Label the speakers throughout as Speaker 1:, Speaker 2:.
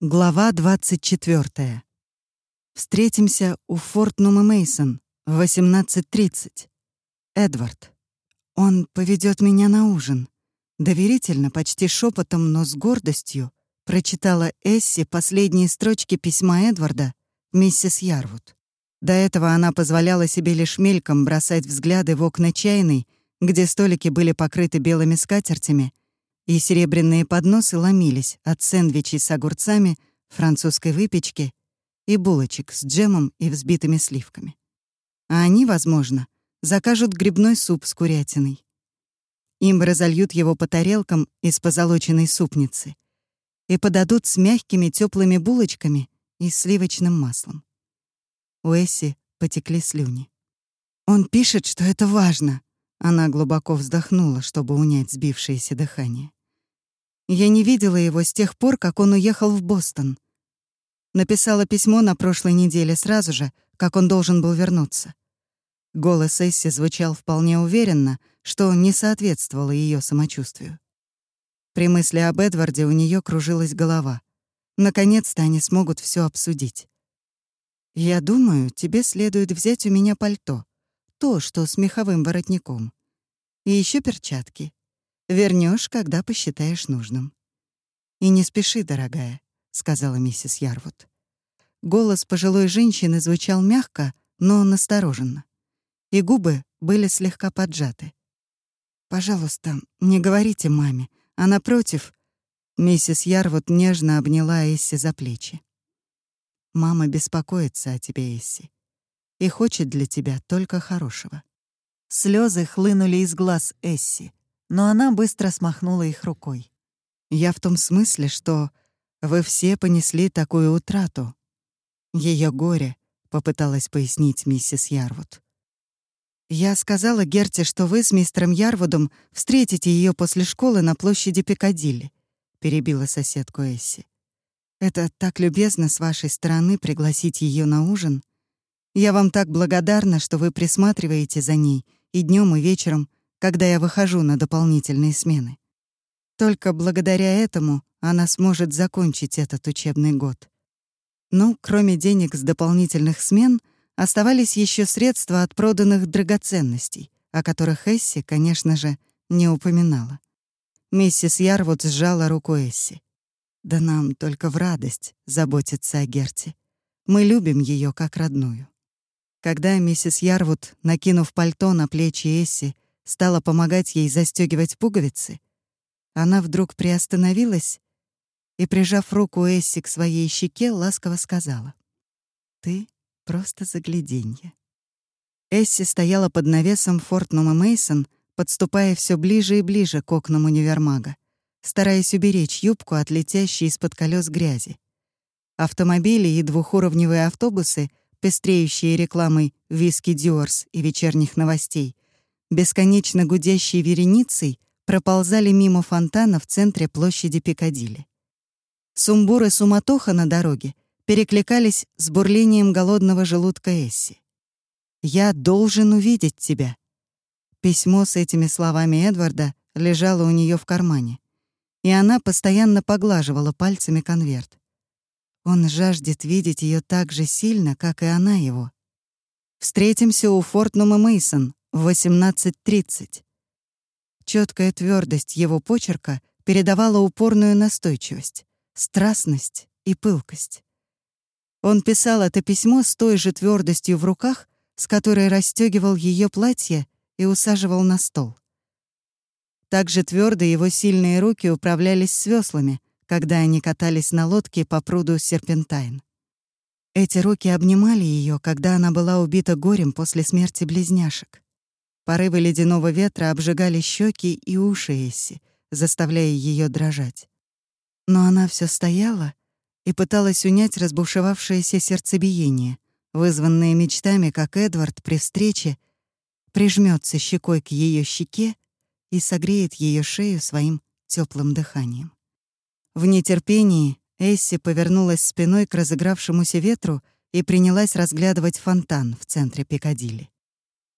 Speaker 1: Глава 24. Встретимся у Форт Нума Мейсон в 18.30. Эдвард. Он поведет меня на ужин. Доверительно, почти шепотом, но с гордостью прочитала Эсси последние строчки письма Эдварда миссис Ярвуд. До этого она позволяла себе лишь мельком бросать взгляды в окна чайной, где столики были покрыты белыми скатертями, и серебряные подносы ломились от сэндвичей с огурцами, французской выпечки и булочек с джемом и взбитыми сливками. А они, возможно, закажут грибной суп с курятиной. Им разольют его по тарелкам из позолоченной супницы и подадут с мягкими теплыми булочками и сливочным маслом. У Эсси потекли слюни. «Он пишет, что это важно», она глубоко вздохнула, чтобы унять сбившееся дыхание. Я не видела его с тех пор, как он уехал в Бостон. Написала письмо на прошлой неделе сразу же, как он должен был вернуться. Голос Эсси звучал вполне уверенно, что не соответствовало ее самочувствию. При мысли об Эдварде у нее кружилась голова. Наконец-то они смогут все обсудить. «Я думаю, тебе следует взять у меня пальто. То, что с меховым воротником. И еще перчатки. Вернешь, когда посчитаешь нужным. И не спеши, дорогая, сказала миссис Ярвуд. Голос пожилой женщины звучал мягко, но настороженно. И губы были слегка поджаты. Пожалуйста, не говорите маме, а напротив, миссис Ярвуд нежно обняла Эсси за плечи. Мама беспокоится о тебе, Эсси, и хочет для тебя только хорошего. Слезы хлынули из глаз Эсси но она быстро смахнула их рукой. «Я в том смысле, что вы все понесли такую утрату. Ее горе», — попыталась пояснить миссис Ярвуд. «Я сказала Герте, что вы с мистером Ярвудом встретите ее после школы на площади Пикадилли», — перебила соседку Эсси. «Это так любезно с вашей стороны пригласить ее на ужин. Я вам так благодарна, что вы присматриваете за ней и днем, и вечером, когда я выхожу на дополнительные смены. Только благодаря этому она сможет закончить этот учебный год. Ну, кроме денег с дополнительных смен, оставались еще средства от проданных драгоценностей, о которых Эсси, конечно же, не упоминала. Миссис Ярвуд сжала руку Эсси. «Да нам только в радость заботиться о Герти. Мы любим ее как родную». Когда миссис Ярвуд, накинув пальто на плечи Эсси, стала помогать ей застегивать пуговицы, она вдруг приостановилась и, прижав руку Эсси к своей щеке, ласково сказала. «Ты просто загляденье». Эсси стояла под навесом Фортнума Мейсон, подступая все ближе и ближе к окнам универмага, стараясь уберечь юбку от летящей из-под колес грязи. Автомобили и двухуровневые автобусы, пестреющие рекламой «Виски Дюорс» и вечерних новостей, бесконечно гудящей вереницей проползали мимо фонтана в центре площади Пикадилли. Сумбур и суматоха на дороге перекликались с бурлением голодного желудка Эсси. «Я должен увидеть тебя». Письмо с этими словами Эдварда лежало у нее в кармане, и она постоянно поглаживала пальцами конверт. Он жаждет видеть ее так же сильно, как и она его. «Встретимся у Фортнума Мейсон в 18.30. Четкая твердость его почерка передавала упорную настойчивость, страстность и пылкость. Он писал это письмо с той же твердостью в руках, с которой расстегивал ее платье и усаживал на стол. Также твердо его сильные руки управлялись с веслами, когда они катались на лодке по пруду Серпентайн. Эти руки обнимали ее, когда она была убита горем после смерти близняшек. Порывы ледяного ветра обжигали щеки и уши Эсси, заставляя ее дрожать. Но она все стояла и пыталась унять разбушевавшееся сердцебиение, вызванное мечтами, как Эдвард при встрече прижмется щекой к ее щеке и согреет ее шею своим теплым дыханием. В нетерпении Эсси повернулась спиной к разыгравшемуся ветру и принялась разглядывать фонтан в центре Пикадилли.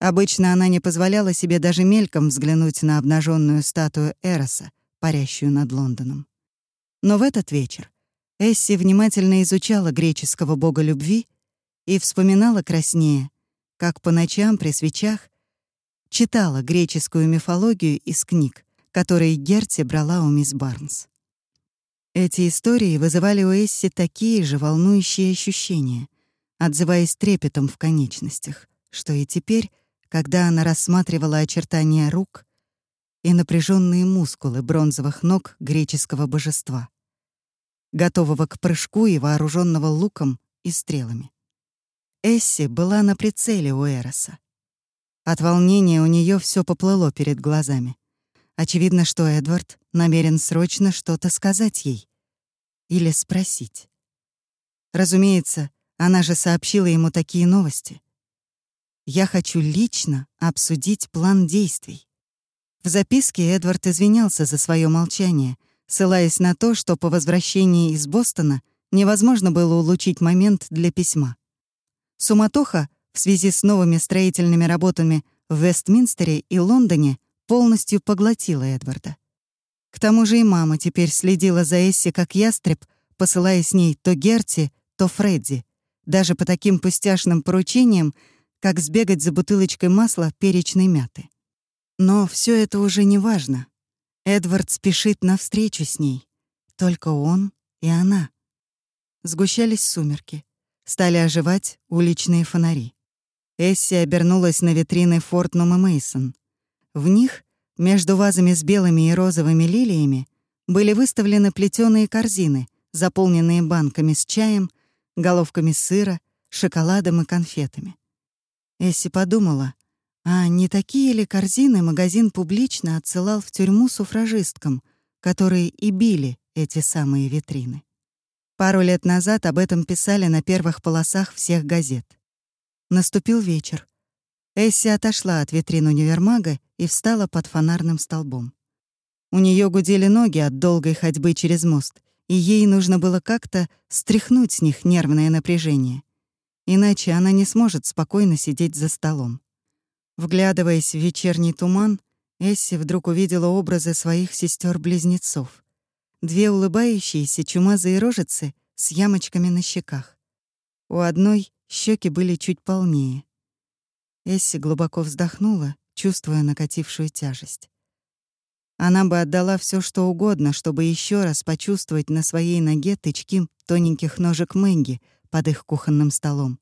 Speaker 1: Обычно она не позволяла себе даже мельком взглянуть на обнаженную статую Эроса, парящую над Лондоном. Но в этот вечер Эсси внимательно изучала греческого бога любви и вспоминала краснее, как по ночам при свечах читала греческую мифологию из книг, которые Герти брала у мисс Барнс. Эти истории вызывали у Эсси такие же волнующие ощущения, отзываясь трепетом в конечностях, что и теперь, когда она рассматривала очертания рук и напряженные мускулы бронзовых ног греческого божества, готового к прыжку и вооруженного луком и стрелами. Эсси была на прицеле у Эроса. От волнения у нее все поплыло перед глазами. Очевидно, что Эдвард намерен срочно что-то сказать ей или спросить. Разумеется, она же сообщила ему такие новости. «Я хочу лично обсудить план действий». В записке Эдвард извинялся за свое молчание, ссылаясь на то, что по возвращении из Бостона невозможно было улучшить момент для письма. Суматоха в связи с новыми строительными работами в Вестминстере и Лондоне полностью поглотила Эдварда. К тому же и мама теперь следила за Эсси как ястреб, посылая с ней то Герти, то Фредди, даже по таким пустяшным поручениям, как сбегать за бутылочкой масла перечной мяты. Но все это уже не важно. Эдвард спешит навстречу с ней. Только он и она. Сгущались сумерки. Стали оживать уличные фонари. Эсси обернулась на витрины Фортнум и Мейсон. В них, между вазами с белыми и розовыми лилиями, были выставлены плетеные корзины, заполненные банками с чаем, головками сыра, шоколадом и конфетами. Эсси подумала, а не такие ли корзины магазин публично отсылал в тюрьму суфражисткам, которые и били эти самые витрины. Пару лет назад об этом писали на первых полосах всех газет. Наступил вечер. Эсси отошла от витрин универмага и встала под фонарным столбом. У нее гудели ноги от долгой ходьбы через мост, и ей нужно было как-то стряхнуть с них нервное напряжение. Иначе она не сможет спокойно сидеть за столом. Вглядываясь в вечерний туман, Эсси вдруг увидела образы своих сестер близнецов Две улыбающиеся чумазые рожицы с ямочками на щеках. У одной щеки были чуть полнее. Эсси глубоко вздохнула, чувствуя накатившую тяжесть. Она бы отдала все, что угодно, чтобы еще раз почувствовать на своей ноге тычки тоненьких ножек Мэнги под их кухонным столом,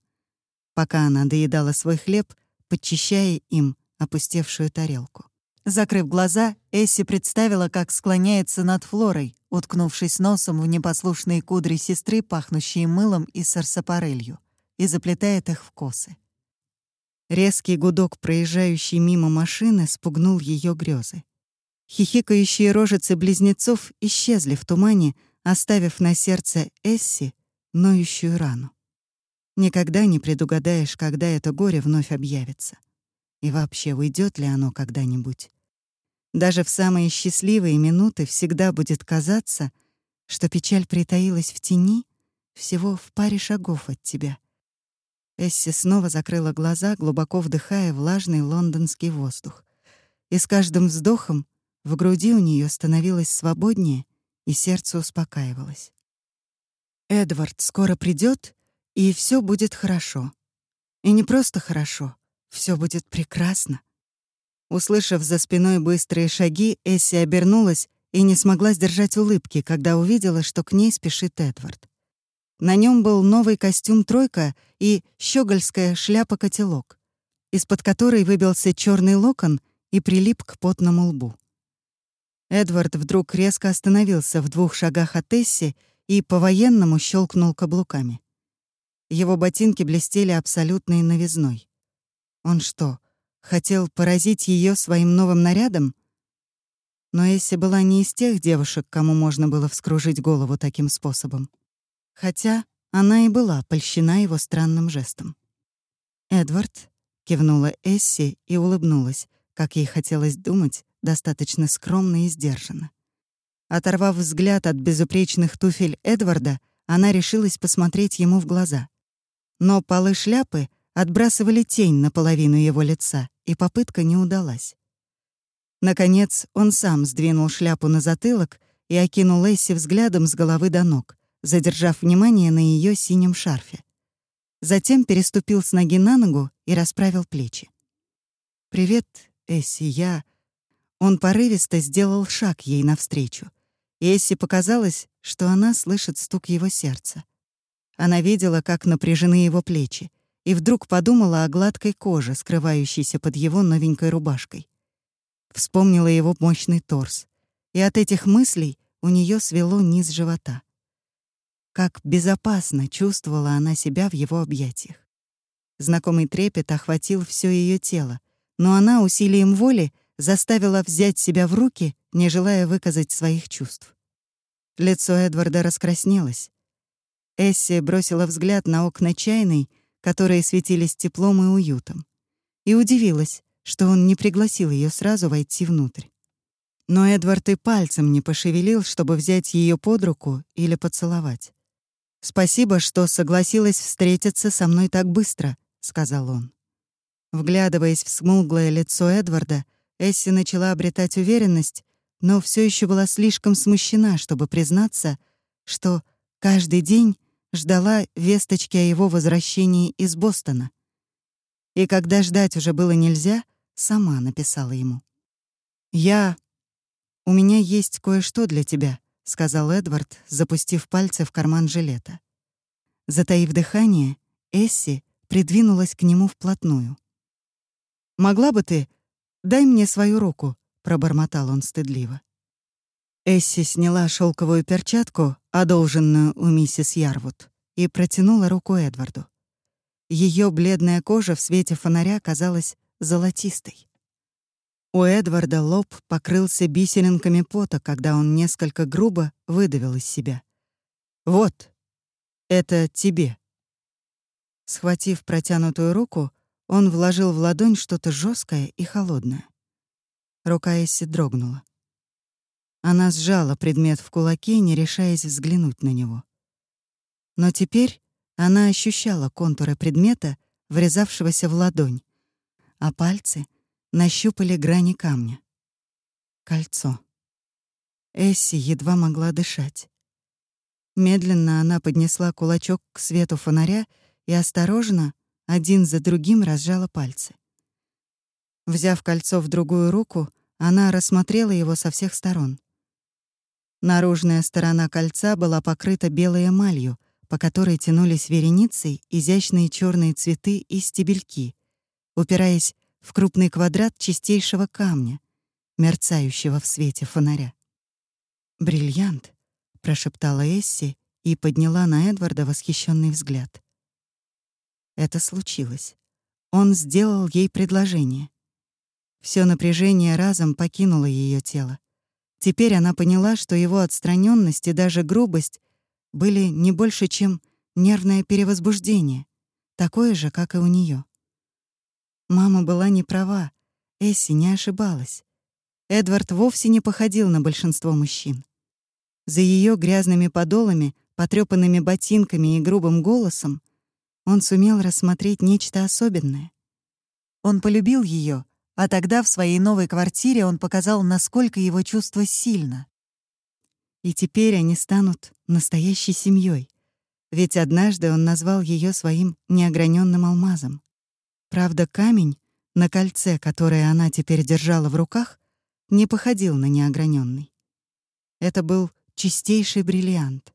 Speaker 1: пока она доедала свой хлеб, подчищая им опустевшую тарелку. Закрыв глаза, Эсси представила, как склоняется над Флорой, уткнувшись носом в непослушные кудри сестры, пахнущие мылом и сарсапарелью и заплетает их в косы. Резкий гудок, проезжающий мимо машины, спугнул ее грезы. Хихикающие рожицы близнецов исчезли в тумане, оставив на сердце Эсси ноющую рану. Никогда не предугадаешь, когда это горе вновь объявится. И вообще, уйдет ли оно когда-нибудь? Даже в самые счастливые минуты всегда будет казаться, что печаль притаилась в тени всего в паре шагов от тебя — Эсси снова закрыла глаза, глубоко вдыхая влажный лондонский воздух. И с каждым вздохом в груди у нее становилось свободнее, и сердце успокаивалось. Эдвард скоро придет, и все будет хорошо. И не просто хорошо, все будет прекрасно. Услышав за спиной быстрые шаги, Эсси обернулась и не смогла сдержать улыбки, когда увидела, что к ней спешит Эдвард. На нем был новый костюм «тройка» и щегольская шляпа-котелок, из-под которой выбился черный локон и прилип к потному лбу. Эдвард вдруг резко остановился в двух шагах от Тесси и по-военному щелкнул каблуками. Его ботинки блестели абсолютной новизной. Он что, хотел поразить ее своим новым нарядом? Но Эсси была не из тех девушек, кому можно было вскружить голову таким способом хотя она и была польщена его странным жестом. «Эдвард», — кивнула Эсси и улыбнулась, как ей хотелось думать, достаточно скромно и сдержанно. Оторвав взгляд от безупречных туфель Эдварда, она решилась посмотреть ему в глаза. Но полы шляпы отбрасывали тень на половину его лица, и попытка не удалась. Наконец, он сам сдвинул шляпу на затылок и окинул Эсси взглядом с головы до ног, задержав внимание на ее синем шарфе. Затем переступил с ноги на ногу и расправил плечи. «Привет, Эсси, я...» Он порывисто сделал шаг ей навстречу. Эсси показалось, что она слышит стук его сердца. Она видела, как напряжены его плечи, и вдруг подумала о гладкой коже, скрывающейся под его новенькой рубашкой. Вспомнила его мощный торс, и от этих мыслей у нее свело низ живота. Как безопасно чувствовала она себя в его объятиях. Знакомый трепет охватил все ее тело, но она усилием воли заставила взять себя в руки, не желая выказать своих чувств. Лицо Эдварда раскраснелось. Эсси бросила взгляд на окна чайной, которые светились теплом и уютом, и удивилась, что он не пригласил ее сразу войти внутрь. Но Эдвард и пальцем не пошевелил, чтобы взять ее под руку или поцеловать. «Спасибо, что согласилась встретиться со мной так быстро», — сказал он. Вглядываясь в смуглое лицо Эдварда, Эсси начала обретать уверенность, но все еще была слишком смущена, чтобы признаться, что каждый день ждала весточки о его возвращении из Бостона. И когда ждать уже было нельзя, сама написала ему. «Я... У меня есть кое-что для тебя», — сказал Эдвард, запустив пальцы в карман жилета. Затаив дыхание, Эсси придвинулась к нему вплотную. «Могла бы ты... Дай мне свою руку», — пробормотал он стыдливо. Эсси сняла шелковую перчатку, одолженную у миссис Ярвуд, и протянула руку Эдварду. Ее бледная кожа в свете фонаря казалась золотистой. У Эдварда лоб покрылся бисеринками пота, когда он несколько грубо выдавил из себя. «Вот, это тебе». Схватив протянутую руку, он вложил в ладонь что-то жесткое и холодное. Рука Эсси дрогнула. Она сжала предмет в кулаке, не решаясь взглянуть на него. Но теперь она ощущала контуры предмета, врезавшегося в ладонь, а пальцы — нащупали грани камня. Кольцо. Эсси едва могла дышать. Медленно она поднесла кулачок к свету фонаря и осторожно, один за другим, разжала пальцы. Взяв кольцо в другую руку, она рассмотрела его со всех сторон. Наружная сторона кольца была покрыта белой эмалью, по которой тянулись вереницей изящные черные цветы и стебельки, упираясь в крупный квадрат чистейшего камня, мерцающего в свете фонаря. «Бриллиант», — прошептала Эсси и подняла на Эдварда восхищенный взгляд. Это случилось. Он сделал ей предложение. Все напряжение разом покинуло ее тело. Теперь она поняла, что его отстраненность и даже грубость были не больше, чем нервное перевозбуждение, такое же, как и у нее. Мама была не права, Эсси не ошибалась. Эдвард вовсе не походил на большинство мужчин. За ее грязными подолами, потрёпанными ботинками и грубым голосом он сумел рассмотреть нечто особенное. Он полюбил ее, а тогда в своей новой квартире он показал, насколько его чувство сильно. И теперь они станут настоящей семьей, ведь однажды он назвал ее своим неограненным алмазом. Правда, камень на кольце, которое она теперь держала в руках, не походил на неограненный. Это был чистейший бриллиант.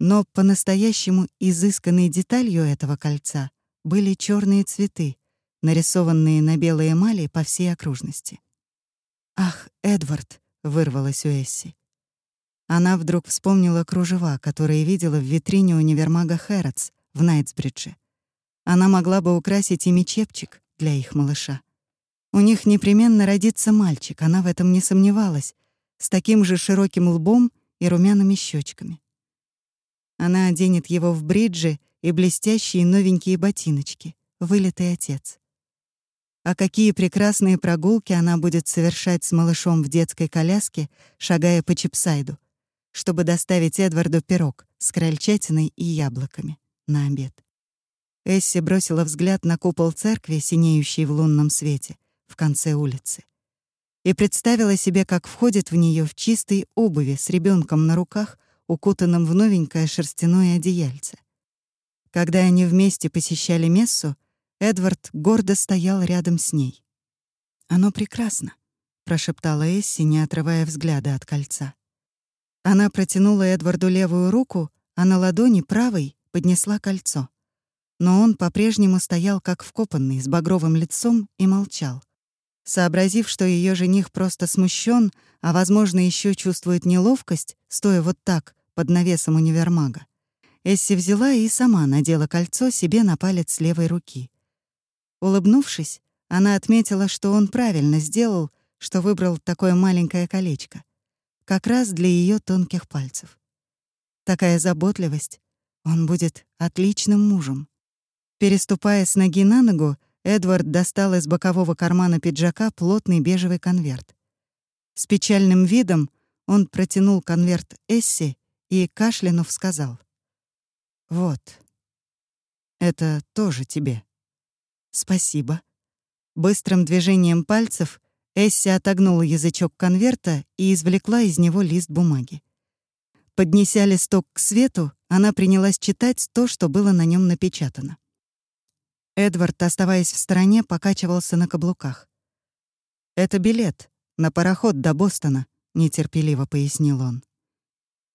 Speaker 1: Но по-настоящему изысканной деталью этого кольца были черные цветы, нарисованные на белой эмали по всей окружности. «Ах, Эдвард!» — вырвалась у Эсси. Она вдруг вспомнила кружева, которые видела в витрине универмага Хэротс в Найтсбридже. Она могла бы украсить ими чепчик для их малыша. У них непременно родится мальчик, она в этом не сомневалась, с таким же широким лбом и румяными щечками. Она оденет его в бриджи и блестящие новенькие ботиночки, вылитый отец. А какие прекрасные прогулки она будет совершать с малышом в детской коляске, шагая по Чипсайду, чтобы доставить Эдварду пирог с крольчатиной и яблоками на обед. Эсси бросила взгляд на купол церкви, синеющий в лунном свете, в конце улицы. И представила себе, как входит в нее в чистой обуви с ребенком на руках укутанном в новенькое шерстяное одеяльце. Когда они вместе посещали мессу, Эдвард гордо стоял рядом с ней. «Оно прекрасно», — прошептала Эсси, не отрывая взгляда от кольца. Она протянула Эдварду левую руку, а на ладони правой поднесла кольцо. Но он по-прежнему стоял как вкопанный, с багровым лицом и молчал. Сообразив, что ее жених просто смущен, а, возможно, еще чувствует неловкость, стоя вот так, под навесом универмага, Эсси взяла и сама надела кольцо себе на палец левой руки. Улыбнувшись, она отметила, что он правильно сделал, что выбрал такое маленькое колечко. Как раз для ее тонких пальцев. Такая заботливость. Он будет отличным мужем. Переступая с ноги на ногу, Эдвард достал из бокового кармана пиджака плотный бежевый конверт. С печальным видом он протянул конверт Эсси и, кашлянув, сказал. «Вот. Это тоже тебе. Спасибо». Быстрым движением пальцев Эсси отогнула язычок конверта и извлекла из него лист бумаги. Поднеся листок к свету, она принялась читать то, что было на нем напечатано. Эдвард, оставаясь в стороне, покачивался на каблуках. «Это билет на пароход до Бостона», — нетерпеливо пояснил он.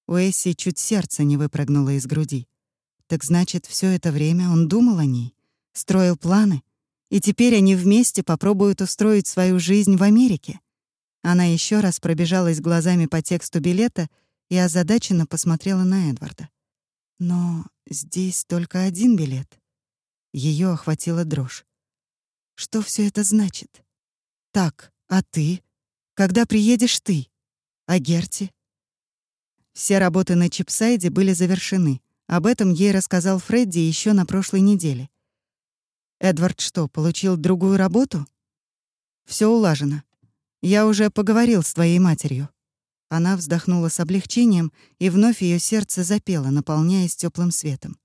Speaker 1: У Эсси чуть сердце не выпрыгнуло из груди. Так значит, все это время он думал о ней, строил планы, и теперь они вместе попробуют устроить свою жизнь в Америке. Она еще раз пробежалась глазами по тексту билета и озадаченно посмотрела на Эдварда. Но здесь только один билет. Ее охватила дрожь. Что все это значит? Так, а ты? Когда приедешь ты? А Герти? Все работы на Чипсайде были завершены. Об этом ей рассказал Фредди еще на прошлой неделе. Эдвард что, получил другую работу? Все улажено. Я уже поговорил с твоей матерью. Она вздохнула с облегчением, и вновь ее сердце запело, наполняясь теплым светом.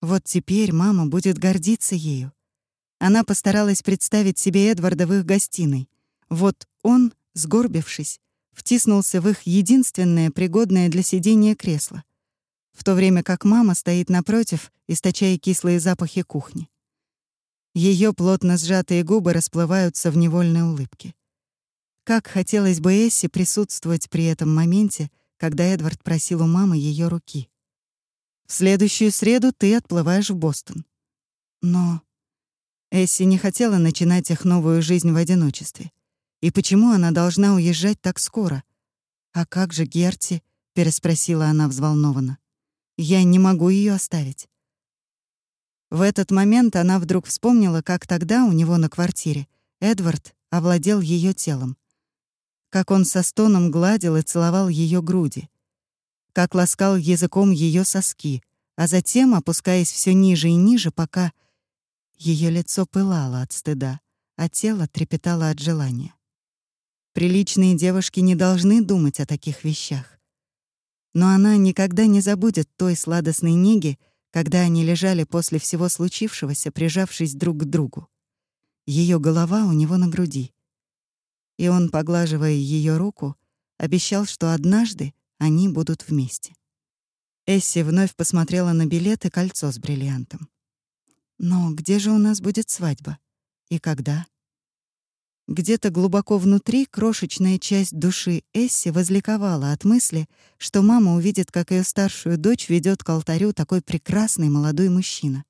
Speaker 1: Вот теперь мама будет гордиться ею. Она постаралась представить себе Эдварда в их гостиной. Вот он, сгорбившись, втиснулся в их единственное пригодное для сидения кресло, в то время как мама стоит напротив, источая кислые запахи кухни. Ее плотно сжатые губы расплываются в невольной улыбке. Как хотелось бы Эсси присутствовать при этом моменте, когда Эдвард просил у мамы ее руки. В следующую среду ты отплываешь в Бостон. Но Эсси не хотела начинать их новую жизнь в одиночестве. И почему она должна уезжать так скоро? А как же Герти? переспросила она взволнованно. Я не могу ее оставить. В этот момент она вдруг вспомнила, как тогда у него на квартире Эдвард овладел ее телом. Как он со стоном гладил и целовал ее груди как ласкал языком ее соски, а затем, опускаясь все ниже и ниже, пока ее лицо пылало от стыда, а тело трепетало от желания. Приличные девушки не должны думать о таких вещах. Но она никогда не забудет той сладостной неги, когда они лежали после всего случившегося, прижавшись друг к другу. Ее голова у него на груди. И он, поглаживая ее руку, обещал, что однажды они будут вместе. Эсси вновь посмотрела на билет и кольцо с бриллиантом. Но где же у нас будет свадьба? И когда? Где-то глубоко внутри крошечная часть души Эсси возликовала от мысли, что мама увидит, как ее старшую дочь ведет к алтарю такой прекрасный молодой мужчина.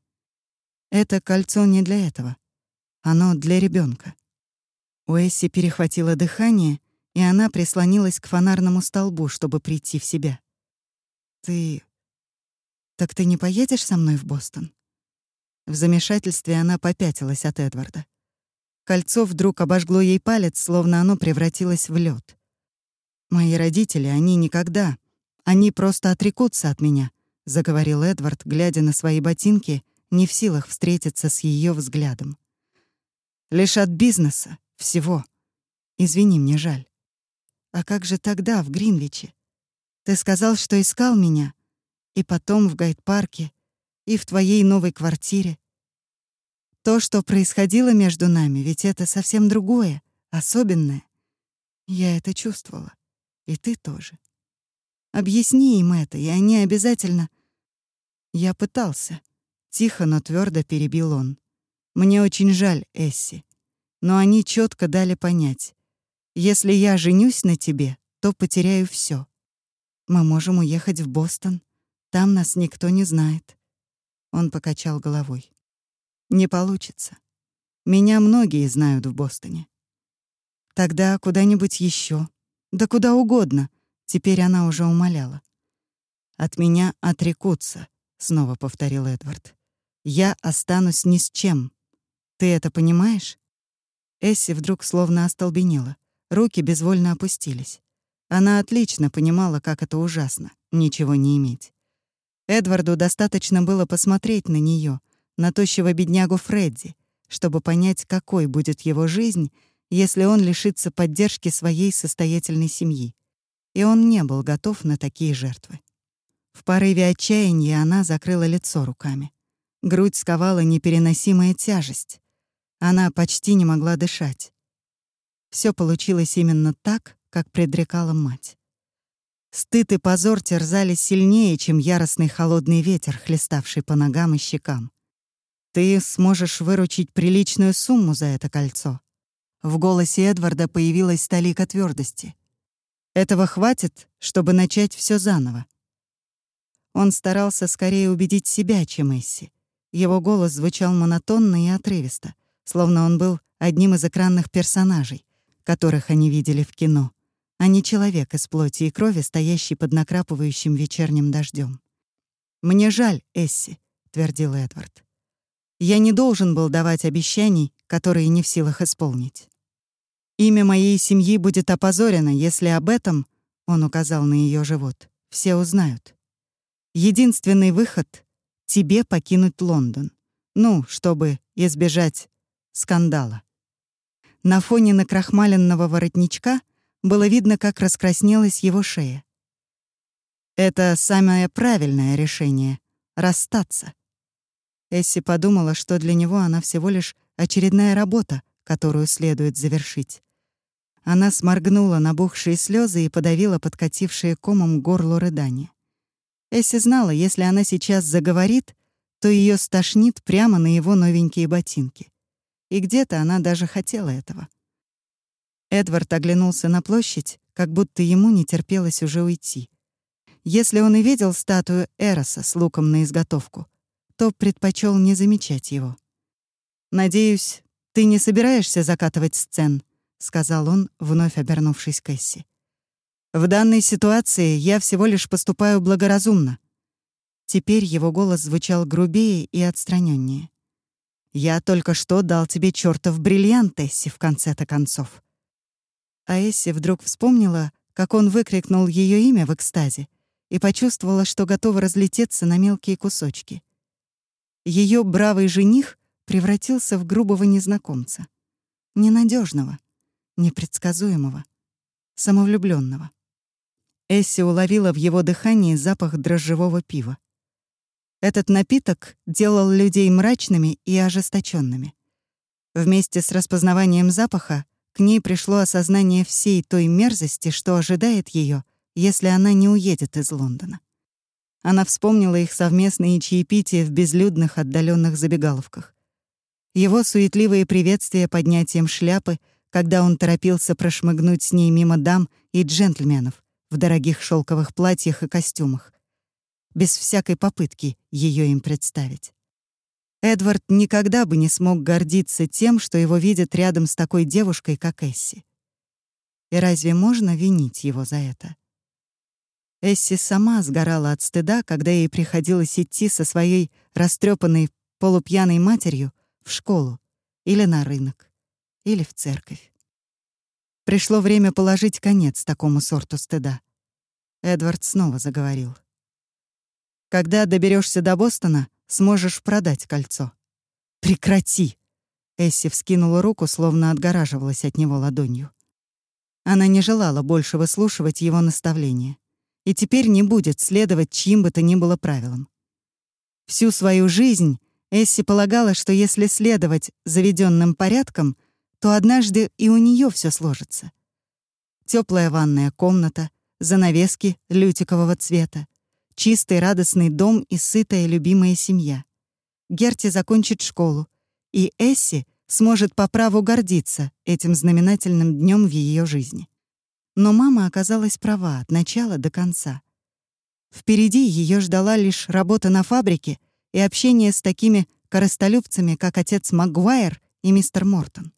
Speaker 1: Это кольцо не для этого. Оно для ребенка. У Эсси перехватило дыхание, и она прислонилась к фонарному столбу, чтобы прийти в себя. «Ты... так ты не поедешь со мной в Бостон?» В замешательстве она попятилась от Эдварда. Кольцо вдруг обожгло ей палец, словно оно превратилось в лед. «Мои родители, они никогда... Они просто отрекутся от меня», — заговорил Эдвард, глядя на свои ботинки, не в силах встретиться с ее взглядом. «Лишь от бизнеса, всего. Извини, мне жаль». А как же тогда, в Гринвиче? Ты сказал, что искал меня, и потом в гайд-парке, и в твоей новой квартире. То, что происходило между нами, ведь это совсем другое, особенное. Я это чувствовала, и ты тоже. Объясни им это, и они обязательно... Я пытался. Тихо, но твердо перебил он. Мне очень жаль, Эсси. Но они четко дали понять. Если я женюсь на тебе, то потеряю все. Мы можем уехать в Бостон. Там нас никто не знает. Он покачал головой. Не получится. Меня многие знают в Бостоне. Тогда куда-нибудь еще, Да куда угодно. Теперь она уже умоляла. От меня отрекутся, снова повторил Эдвард. Я останусь ни с чем. Ты это понимаешь? Эсси вдруг словно остолбенела. Руки безвольно опустились. Она отлично понимала, как это ужасно — ничего не иметь. Эдварду достаточно было посмотреть на нее, на тощего беднягу Фредди, чтобы понять, какой будет его жизнь, если он лишится поддержки своей состоятельной семьи. И он не был готов на такие жертвы. В порыве отчаяния она закрыла лицо руками. Грудь сковала непереносимая тяжесть. Она почти не могла дышать. Все получилось именно так, как предрекала мать. Стыд и позор терзали сильнее, чем яростный холодный ветер, хлеставший по ногам и щекам. Ты сможешь выручить приличную сумму за это кольцо. В голосе Эдварда появилась столика твердости. Этого хватит, чтобы начать все заново. Он старался скорее убедить себя, чем Эсси. Его голос звучал монотонно и отрывисто, словно он был одним из экранных персонажей, которых они видели в кино, а не человек из плоти и крови, стоящий под накрапывающим вечерним дождем. «Мне жаль, Эсси», — твердил Эдвард. «Я не должен был давать обещаний, которые не в силах исполнить. Имя моей семьи будет опозорено, если об этом, — он указал на ее живот, — все узнают. Единственный выход — тебе покинуть Лондон. Ну, чтобы избежать скандала. На фоне накрахмаленного воротничка было видно, как раскраснелась его шея. Это самое правильное решение — расстаться. Эсси подумала, что для него она всего лишь очередная работа, которую следует завершить. Она сморгнула набухшие слезы и подавила подкатившие комом горло рыдания. Эсси знала, если она сейчас заговорит, то ее стошнит прямо на его новенькие ботинки. И где-то она даже хотела этого. Эдвард оглянулся на площадь, как будто ему не терпелось уже уйти. Если он и видел статую Эроса с луком на изготовку, то предпочел не замечать его. «Надеюсь, ты не собираешься закатывать сцен», — сказал он, вновь обернувшись к Эсси. «В данной ситуации я всего лишь поступаю благоразумно». Теперь его голос звучал грубее и отстраненнее. Я только что дал тебе чертов бриллиант, Эсси, в конце-то концов». А Эсси вдруг вспомнила, как он выкрикнул ее имя в экстазе и почувствовала, что готова разлететься на мелкие кусочки. Ее бравый жених превратился в грубого незнакомца. Ненадежного, непредсказуемого, самовлюбленного. Эсси уловила в его дыхании запах дрожжевого пива. Этот напиток делал людей мрачными и ожесточенными. Вместе с распознаванием запаха к ней пришло осознание всей той мерзости, что ожидает ее, если она не уедет из Лондона. Она вспомнила их совместные чаепития в безлюдных отдаленных забегаловках. Его суетливые приветствия поднятием шляпы, когда он торопился прошмыгнуть с ней мимо дам и джентльменов в дорогих шелковых платьях и костюмах, без всякой попытки ее им представить. Эдвард никогда бы не смог гордиться тем, что его видят рядом с такой девушкой, как Эсси. И разве можно винить его за это? Эсси сама сгорала от стыда, когда ей приходилось идти со своей растрепанной полупьяной матерью в школу или на рынок, или в церковь. Пришло время положить конец такому сорту стыда. Эдвард снова заговорил. Когда доберешься до Бостона, сможешь продать кольцо. Прекрати! Эсси вскинула руку, словно отгораживалась от него ладонью. Она не желала больше выслушивать его наставления. И теперь не будет следовать чьим бы то ни было правилам. Всю свою жизнь Эсси полагала, что если следовать заведенным порядкам, то однажды и у нее все сложится. Теплая ванная комната, занавески лютикового цвета, чистый радостный дом и сытая любимая семья. Герти закончит школу, и Эсси сможет по праву гордиться этим знаменательным днем в ее жизни. Но мама оказалась права от начала до конца. Впереди ее ждала лишь работа на фабрике и общение с такими коростолюбцами, как отец Магуайр и мистер Мортон.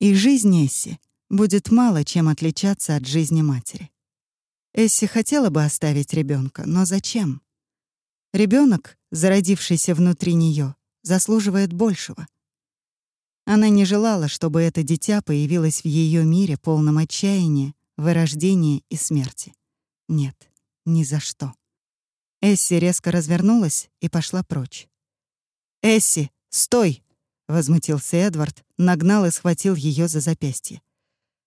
Speaker 1: И жизнь Эсси будет мало чем отличаться от жизни матери. Эсси хотела бы оставить ребенка, но зачем? Ребенок, зародившийся внутри нее, заслуживает большего. Она не желала, чтобы это дитя появилось в ее мире полном отчаяния, вырождения и смерти. Нет, ни за что. Эсси резко развернулась и пошла прочь. «Эсси, стой!» — возмутился Эдвард, нагнал и схватил ее за запястье.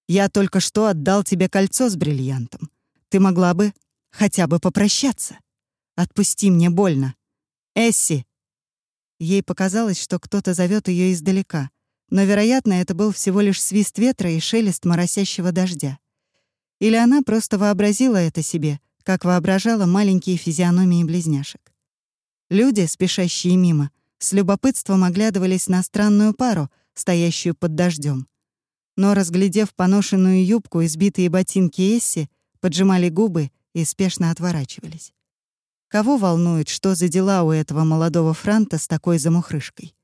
Speaker 1: «Я только что отдал тебе кольцо с бриллиантом. Ты могла бы хотя бы попрощаться. Отпусти, мне больно. Эсси!» Ей показалось, что кто-то зовет ее издалека, но, вероятно, это был всего лишь свист ветра и шелест моросящего дождя. Или она просто вообразила это себе, как воображала маленькие физиономии близняшек. Люди, спешащие мимо, с любопытством оглядывались на странную пару, стоящую под дождем. Но, разглядев поношенную юбку и сбитые ботинки Эсси, поджимали губы и спешно отворачивались. Кого волнует, что за дела у этого молодого франта с такой замухрышкой?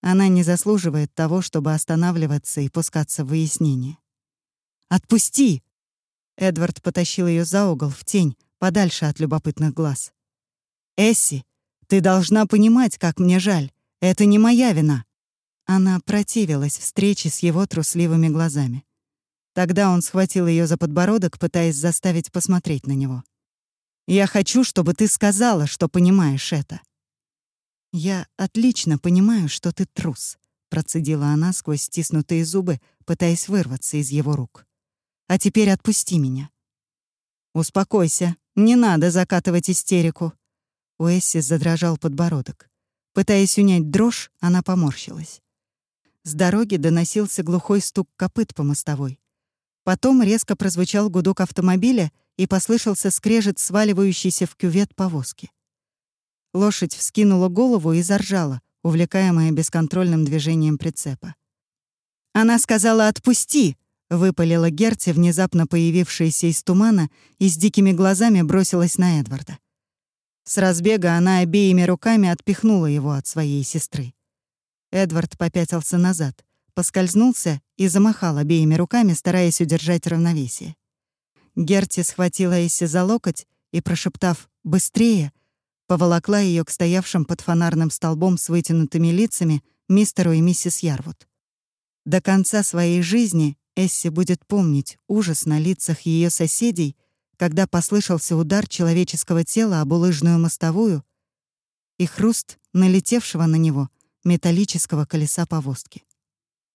Speaker 1: Она не заслуживает того, чтобы останавливаться и пускаться в выяснение. «Отпусти!» Эдвард потащил ее за угол, в тень, подальше от любопытных глаз. «Эсси, ты должна понимать, как мне жаль. Это не моя вина». Она противилась встрече с его трусливыми глазами. Тогда он схватил ее за подбородок, пытаясь заставить посмотреть на него. «Я хочу, чтобы ты сказала, что понимаешь это». «Я отлично понимаю, что ты трус», — процедила она сквозь стиснутые зубы, пытаясь вырваться из его рук. «А теперь отпусти меня». «Успокойся, не надо закатывать истерику», у Эсси задрожал подбородок. Пытаясь унять дрожь, она поморщилась. С дороги доносился глухой стук копыт по мостовой. Потом резко прозвучал гудок автомобиля и послышался скрежет сваливающийся в кювет повозки. Лошадь вскинула голову и заржала, увлекаемая бесконтрольным движением прицепа. «Она сказала «отпусти!» — выпалила Герти, внезапно появившаяся из тумана, и с дикими глазами бросилась на Эдварда. С разбега она обеими руками отпихнула его от своей сестры. Эдвард попятился назад, поскользнулся и замахал обеими руками, стараясь удержать равновесие. Герти схватила Эсси за локоть и, прошептав «быстрее», поволокла ее к стоявшим под фонарным столбом с вытянутыми лицами мистеру и миссис Ярвуд. До конца своей жизни Эсси будет помнить ужас на лицах ее соседей — когда послышался удар человеческого тела об улыжную мостовую и хруст налетевшего на него металлического колеса повозки.